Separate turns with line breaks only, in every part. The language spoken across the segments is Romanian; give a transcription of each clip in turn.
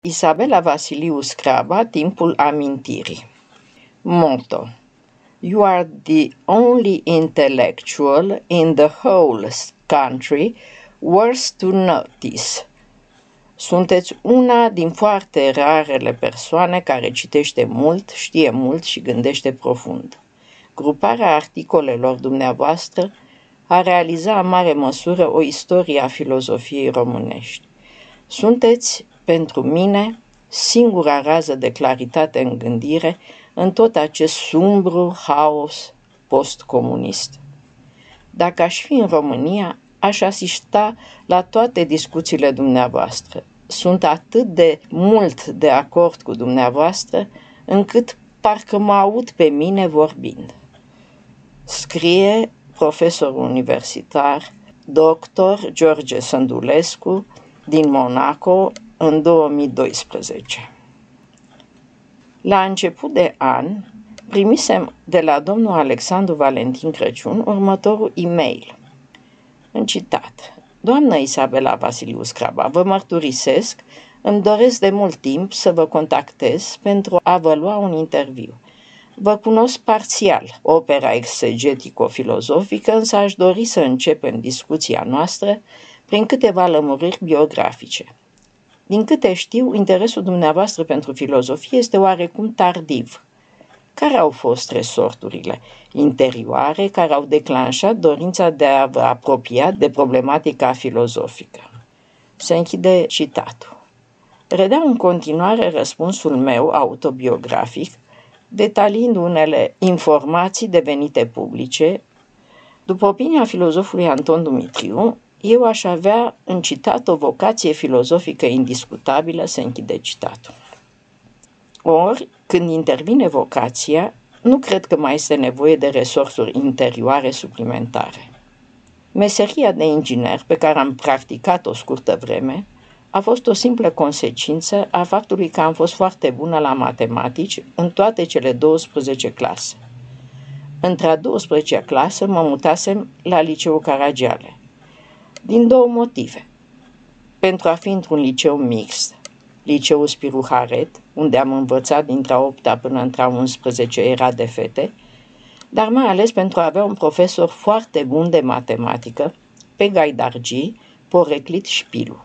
Isabela Vasiliu Scraba, Timpul amintirii Motto You are the only intellectual in the whole country worth to notice. Sunteți una din foarte rarele persoane care citește mult, știe mult și gândește profund. Gruparea articolelor dumneavoastră a realizat în mare măsură o istorie a filozofiei românești. Sunteți pentru mine, singura rază de claritate în gândire în tot acest sumbru haos postcomunist. Dacă aș fi în România, aș asista la toate discuțiile dumneavoastră. Sunt atât de mult de acord cu dumneavoastră, încât parcă mă aud pe mine vorbind. Scrie profesor universitar, doctor George Sândulescu, din Monaco, în 2012. La început de an, primisem de la domnul Alexandru Valentin Crăciun următorul e-mail. În citat. Doamna Isabela Vasiliu Scraba, vă mărturisesc, îmi doresc de mult timp să vă contactez pentru a vă lua un interviu. Vă cunosc parțial opera exegetico-filozofică, însă aș dori să începem discuția noastră prin câteva lămuriri biografice. Din câte știu, interesul dumneavoastră pentru filozofie este oarecum tardiv. Care au fost resorturile interioare care au declanșat dorința de a vă apropia de problematica filozofică? Se închide citatul. Redea în continuare răspunsul meu autobiografic, detaliind unele informații devenite publice. După opinia filozofului Anton Dumitriu, eu aș avea în citat o vocație filozofică indiscutabilă, se închide citatul. Ori, când intervine vocația, nu cred că mai este nevoie de resursuri interioare suplimentare. Meseria de inginer, pe care am practicat o scurtă vreme, a fost o simplă consecință a faptului că am fost foarte bună la matematici în toate cele 12 clase. Între a 12-a clasă mă mutasem la liceul Caragiale – din două motive. Pentru a fi într-un liceu mixt, liceul Spiru Haret, unde am învățat dintre a 8 până între a 11 era de fete, dar mai ales pentru a avea un profesor foarte bun de matematică, pe Gaidargi, Poreclit Șpilu.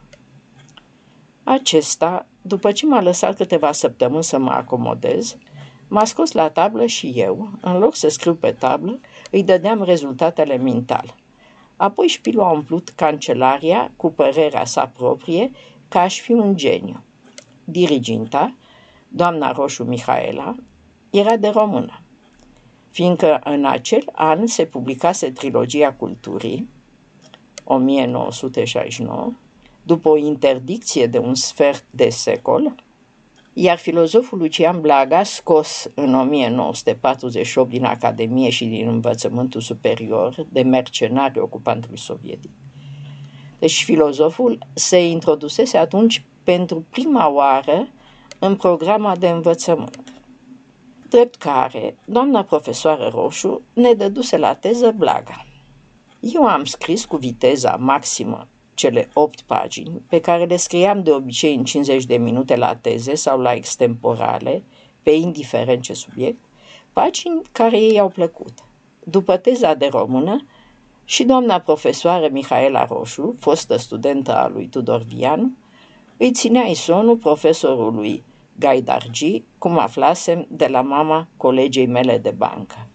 Acesta, după ce m-a lăsat câteva săptămâni să mă acomodez, m-a scos la tablă și eu, în loc să scriu pe tablă, îi dădeam rezultatele mental. Apoi Șpilu a umplut cancelaria cu părerea sa proprie că aș fi un geniu. Diriginta, doamna Roșu Mihaela, era de română. Fiindcă în acel an se publicase trilogia culturii, 1969, după o interdicție de un sfert de secol, iar filozoful Lucian Blaga, scos în 1948 din Academie și din învățământul superior de mercenari ocupantului sovietic. Deci filozoful se introdusese atunci pentru prima oară în programa de învățământ. Drept care, doamna profesoară Roșu ne dăduse la teză Blaga. Eu am scris cu viteza maximă cele opt pagini, pe care le scriam de obicei în 50 de minute la teze sau la extemporale, pe indiferent ce subiect, pagini care ei au plăcut. După teza de română, și doamna profesoară Mihaela Roșu, fostă studentă a lui Tudor Vianu, îi ținea isonul profesorului Gaidargi, cum aflasem de la mama colegei mele de bancă.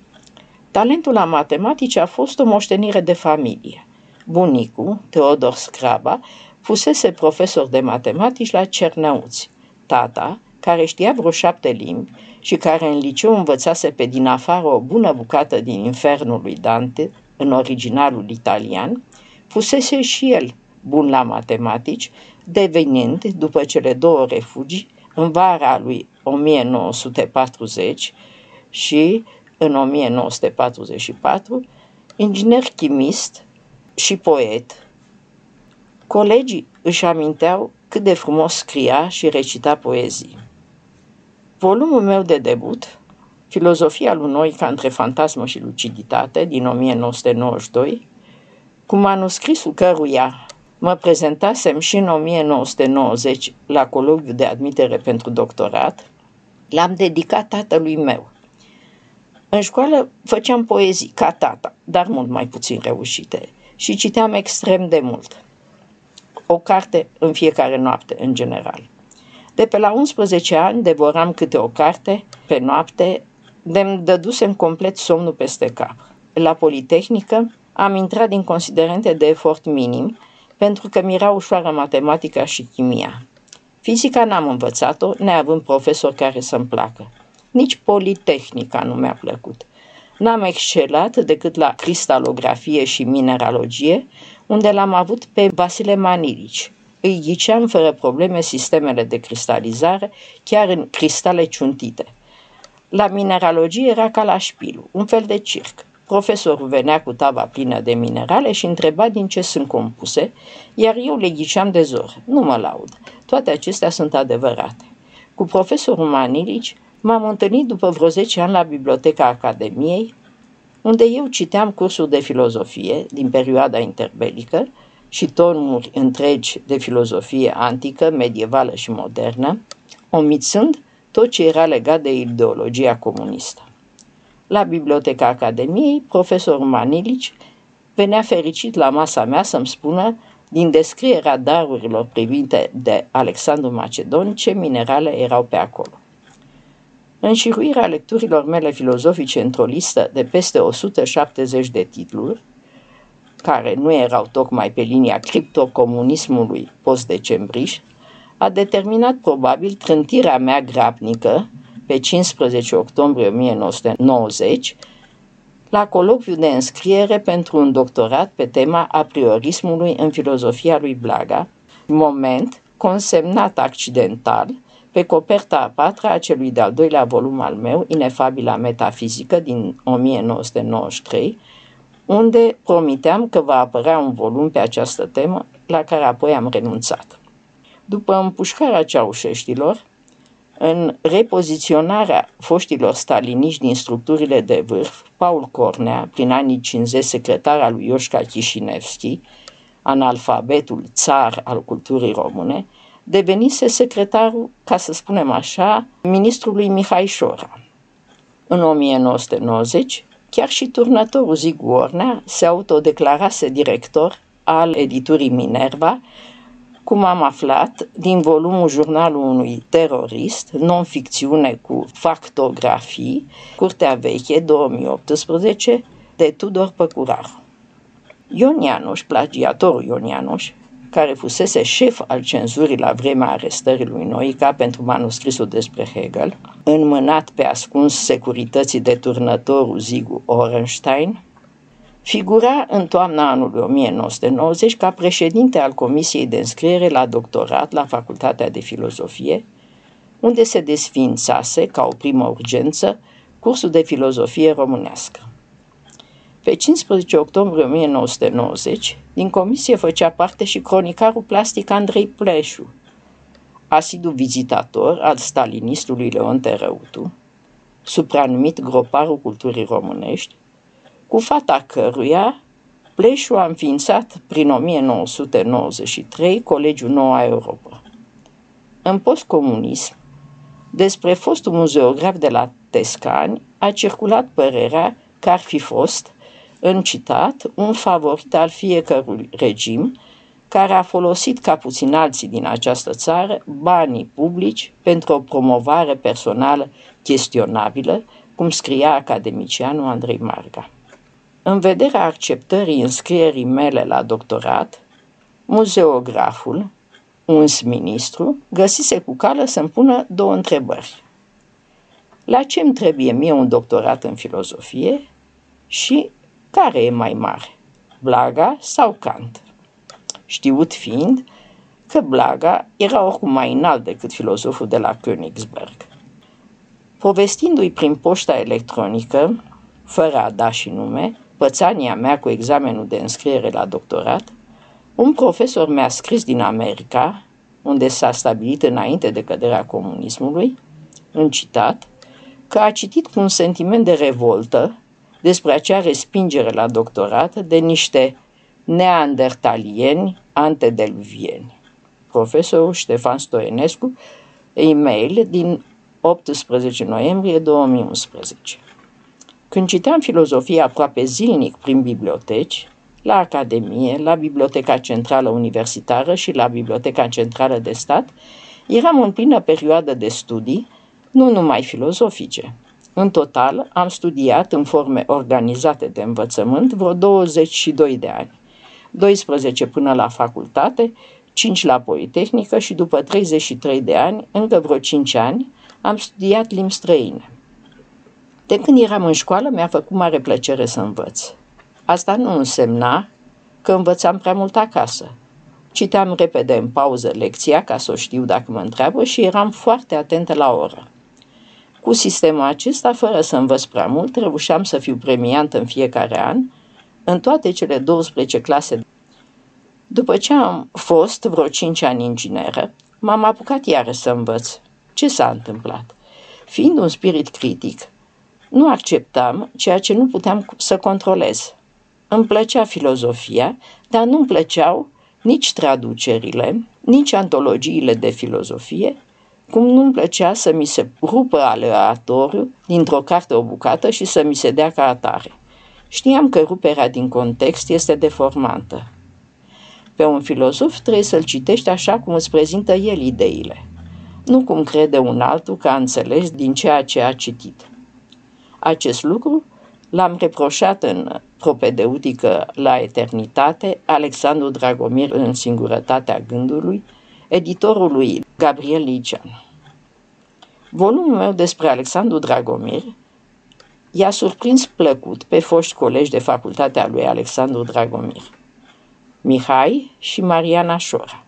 Talentul la matematice a fost o moștenire de familie. Bunicul, Teodor Scraba, fusese profesor de matematici la Cernăuți. Tata, care știa vreo șapte limbi și care în liceu învățase pe din afară o bună bucată din infernul lui Dante, în originalul italian, fusese și el bun la matematici, devenind, după cele două refugii, în vara lui 1940 și în 1944, inginer chimist și poet. Colegii își aminteau cât de frumos scria și recita poezii. Volumul meu de debut, Filozofia lui Noica între fantasmă și luciditate, din 1992, cu manuscrisul căruia Mă prezentasem și în 1990 la cologiu de admitere pentru doctorat. L-am dedicat tatălui meu. În școală făceam poezii ca tata, dar mult mai puțin reușite și citeam extrem de mult. O carte în fiecare noapte, în general. De pe la 11 ani devoram câte o carte pe noapte, de-mi dădusem complet somnul peste cap. La Politehnică am intrat din considerente de efort minim, pentru că mi-era ușoară matematica și chimia. Fizica n-am învățat-o, neavând profesor care să-mi placă. Nici Politehnica nu mi-a plăcut. N-am excelat decât la cristalografie și mineralogie, unde l-am avut pe Basile Manilici. Îi ghiceam fără probleme sistemele de cristalizare, chiar în cristale ciuntite. La mineralogie era ca la șpilu, un fel de circ. Profesorul venea cu tava plină de minerale și întreba din ce sunt compuse, iar eu le ghiceam de zor. Nu mă laud. Toate acestea sunt adevărate. Cu profesorul Manilici m-am întâlnit după vreo 10 ani la Biblioteca Academiei, unde eu citeam cursul de filozofie din perioada interbelică și tonuri întregi de filozofie antică, medievală și modernă, omițând tot ce era legat de ideologia comunistă. La Biblioteca Academiei, profesorul Manilici venea fericit la masa mea să-mi spună din descrierea darurilor privite de Alexandru Macedon ce minerale erau pe acolo. Înșiruirea lecturilor mele filozofice într-o listă de peste 170 de titluri, care nu erau tocmai pe linia criptocomunismului post-decembriș, a determinat probabil trântirea mea grabnică pe 15 octombrie 1990 la colocviu de înscriere pentru un doctorat pe tema apriorismului în filozofia lui Blaga, moment consemnat accidental pe coperta a patra a celui de-al doilea volum al meu, Inefabila metafizică din 1993, unde promiteam că va apărea un volum pe această temă, la care apoi am renunțat. După împușcarea ceaușeștilor, în repoziționarea foștilor staliniști din structurile de vârf, Paul Cornea, prin anii 50 secretar al lui Ioșca Chișinevski, analfabetul țar al culturii române, devenise secretarul, ca să spunem așa, ministrului Mihai Șora. În 1990, chiar și turnătorul Zig Warner se autodeclarase director al editurii Minerva, cum am aflat din volumul jurnalul unui terorist, non-ficțiune cu factografii, Curtea Veche, 2018, de Tudor Păcuraru. Ion Ianuș, plagiatorul Ion Ianuș, care fusese șef al cenzurii la vremea arestării lui Noica pentru manuscrisul despre Hegel, înmânat pe ascuns securității de turnătorul Zigu Orenstein, figura în toamna anului 1990 ca președinte al Comisiei de înscriere la doctorat la Facultatea de Filozofie, unde se desfințase, ca o primă urgență, cursul de filozofie românească. Pe 15 octombrie 1990, din comisie făcea parte și cronicarul plastic Andrei Pleșu, asidu vizitator al stalinistului Leon Terăutu, supranumit groparul culturii românești, cu fata căruia Pleșu a înființat prin 1993 Colegiul Noua Europa. În postcomunism, despre fostul muzeograf de la Tescani a circulat părerea că ar fi fost în citat, un favorit al fiecărui regim care a folosit ca puțin alții din această țară banii publici pentru o promovare personală chestionabilă, cum scria academicianul Andrei Marga. În vederea acceptării înscrierii mele la doctorat, muzeograful, un ministru, găsise cu cală să-mi pună două întrebări. La ce îmi trebuie mie un doctorat în filozofie și care e mai mare, Blaga sau Kant? Știut fiind că Blaga era oricum mai înalt decât filozoful de la Königsberg. Povestindu-i prin poșta electronică, fără a da și nume, pățania mea cu examenul de înscriere la doctorat, un profesor mi-a scris din America, unde s-a stabilit înainte de căderea comunismului, în citat, că a citit cu un sentiment de revoltă despre acea respingere la doctorat de niște neandertalieni antedeluvieni. Profesorul Ștefan Stoenescu, e-mail din 18 noiembrie 2011. Când citeam filozofia aproape zilnic prin biblioteci, la Academie, la Biblioteca Centrală Universitară și la Biblioteca Centrală de Stat, eram în plină perioadă de studii, nu numai filozofice. În total, am studiat în forme organizate de învățământ vreo 22 de ani, 12 până la facultate, 5 la Politehnică și după 33 de ani, încă vreo 5 ani, am studiat limbi străine. De când eram în școală, mi-a făcut mare plăcere să învăț. Asta nu însemna că învățam prea mult acasă. Citeam repede în pauză lecția ca să o știu dacă mă întreabă și eram foarte atentă la oră. Cu sistemul acesta, fără să învăț prea mult, reușeam să fiu premiant în fiecare an în toate cele 12 clase. După ce am fost vreo 5 ani ingineră, m-am apucat iară să învăț. Ce s-a întâmplat? Fiind un spirit critic, nu acceptam ceea ce nu puteam să controlez. Îmi plăcea filozofia, dar nu-mi plăceau nici traducerile, nici antologiile de filozofie, cum nu-mi plăcea să mi se rupă aleatoriu dintr-o carte o bucată și să mi se dea ca atare. Știam că ruperea din context este deformantă. Pe un filozof trebuie să-l citești așa cum îți prezintă el ideile, nu cum crede un altul că a înțeles din ceea ce a citit. Acest lucru l-am reproșat în propedeutică la eternitate Alexandru Dragomir în singurătatea gândului, editorului Gabriel Licean. Volumul meu despre Alexandru Dragomir i-a surprins plăcut pe foști colegi de facultatea lui Alexandru Dragomir, Mihai și Mariana Șora.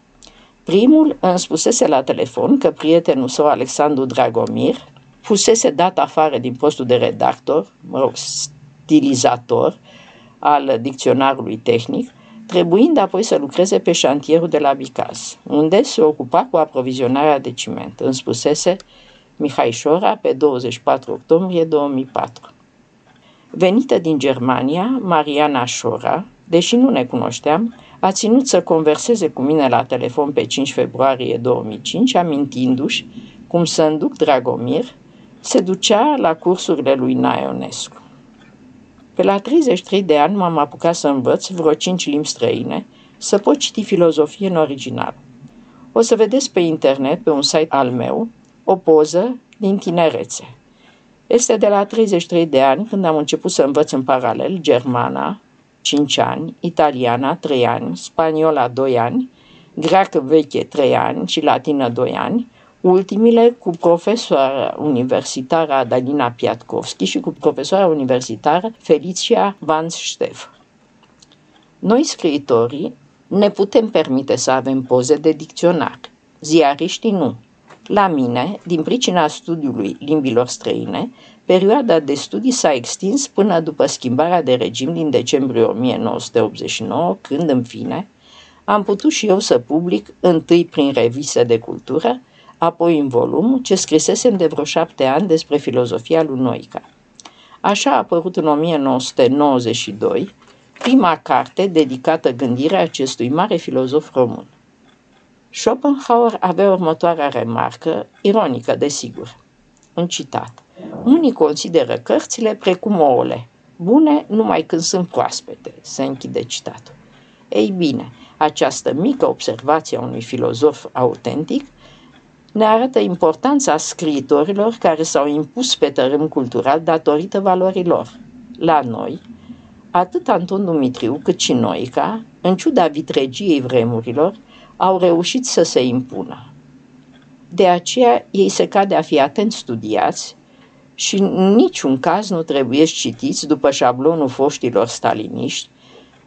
Primul îmi spusese la telefon că prietenul său Alexandru Dragomir fusese dat afară din postul de redactor, mă rog, stilizator al dicționarului tehnic, trebuind apoi să lucreze pe șantierul de la Bicas, unde se ocupa cu aprovizionarea de ciment. Îmi spusese Mihai Șora pe 24 octombrie 2004. Venită din Germania, Mariana Șora, deși nu ne cunoșteam, a ținut să converseze cu mine la telefon pe 5 februarie 2005, amintindu-și cum să înduc Dragomir se ducea la cursurile lui Naionescu. Pe la 33 de ani m-am apucat să învăț vreo 5 limbi străine, să pot citi filozofie în original. O să vedeți pe internet, pe un site al meu, o poză din tinerețe. Este de la 33 de ani când am început să învăț în paralel germana, 5 ani, italiana, 3 ani, spaniola, 2 ani, greacă veche, 3 ani și latină, 2 ani, ultimile cu profesoara universitară Adalina Piatkovski și cu profesoara universitară Felicia Van Stef. Noi, scriitorii, ne putem permite să avem poze de dicționar. Ziariștii nu. La mine, din pricina studiului limbilor străine, perioada de studii s-a extins până după schimbarea de regim din decembrie 1989, când, în fine, am putut și eu să public, întâi prin reviste de cultură, apoi în volum, ce scrisesem de vreo șapte ani despre filozofia lui Noica. Așa a apărut în 1992 prima carte dedicată gândirea acestui mare filozof român. Schopenhauer avea următoarea remarcă, ironică desigur, un citat. Unii consideră cărțile precum ouăle, bune numai când sunt proaspete, se închide citatul. Ei bine, această mică observație a unui filozof autentic ne arată importanța scriitorilor care s-au impus pe tărâm cultural datorită valorilor. La noi, atât Anton Dumitriu cât și Noica, în ciuda vitregiei vremurilor, au reușit să se impună. De aceea ei se cade a fi atent studiați și în niciun caz nu trebuie citiți după șablonul foștilor staliniști,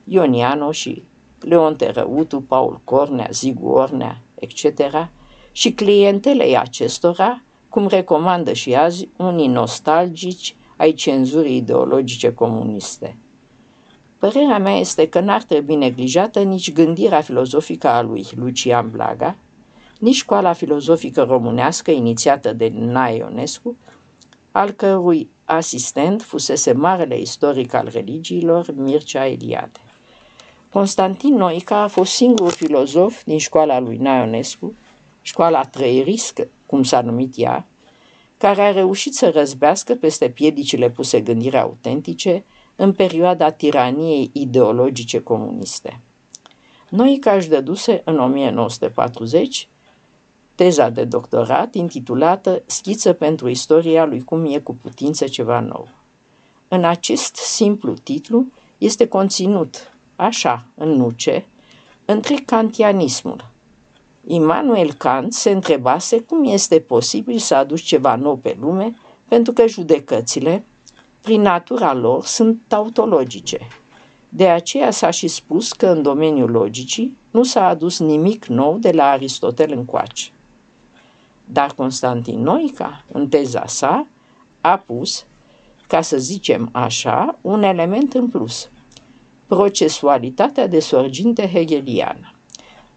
Ioniano și Leon Terăutu, Paul Cornea, Zigu Ornea, etc., și clientelei acestora, cum recomandă și azi unii nostalgici ai cenzurii ideologice comuniste. Părerea mea este că n-ar trebui neglijată nici gândirea filozofică a lui Lucian Blaga, nici școala filozofică românească inițiată de Naionescu, al cărui asistent fusese marele istoric al religiilor Mircea Eliade. Constantin Noica a fost singurul filozof din școala lui Naionescu, școala trăieriscă, cum s-a numit ea, care a reușit să răzbească peste piedicile puse gândirea autentice în perioada tiraniei ideologice comuniste. Noicaș își dăduse în 1940 teza de doctorat intitulată Schiță pentru istoria lui cum e cu putință ceva nou. În acest simplu titlu este conținut, așa, în nuce, întreg kantianismul. Immanuel Kant se întrebase cum este posibil să aduci ceva nou pe lume, pentru că judecățile, prin natura lor, sunt tautologice. De aceea s-a și spus că în domeniul logicii nu s-a adus nimic nou de la Aristotel încoace. Dar Constantin Noica, în teza sa, a pus, ca să zicem așa, un element în plus, procesualitatea de sorginte hegeliană.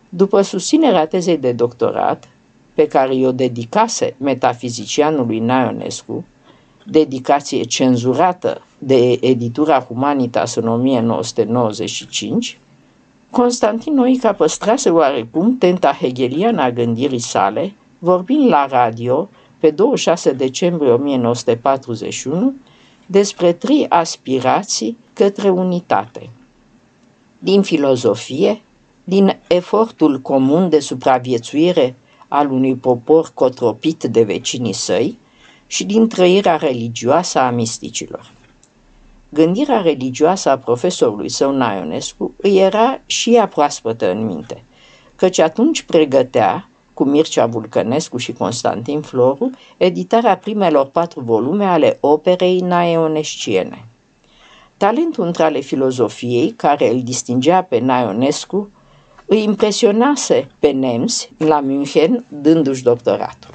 După susținerea tezei de doctorat, pe care i-o dedicase metafizicianului Naionescu, dedicație cenzurată de editura Humanitas în 1995, Constantin Noica păstrase oarecum tenta hegeliană a gândirii sale, vorbind la radio pe 26 decembrie 1941 despre trei aspirații către unitate. Din filozofie, din efortul comun de supraviețuire al unui popor cotropit de vecinii săi și din trăirea religioasă a misticilor. Gândirea religioasă a profesorului său Naionescu îi era și ea proaspătă în minte, căci atunci pregătea, cu Mircea Vulcănescu și Constantin Floru, editarea primelor patru volume ale operei naionesciene. Talentul între ale filozofiei, care îl distingea pe Naionescu, îi impresionase pe Nems la München, dându-și doctoratul.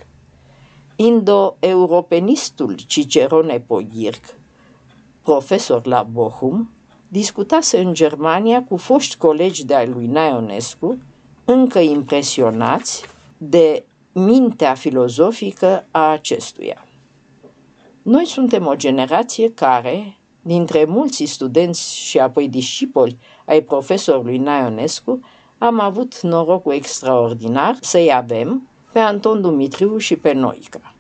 Indo-europenistul Cicerone Pogirc, profesor la Bochum, discutase în Germania cu foști colegi de-ai lui Naionescu, încă impresionați de mintea filozofică a acestuia. Noi suntem o generație care, dintre mulți studenți și apoi discipoli ai profesorului Naionescu, am avut norocul extraordinar să-i avem pe Anton Dumitriu și pe Noica.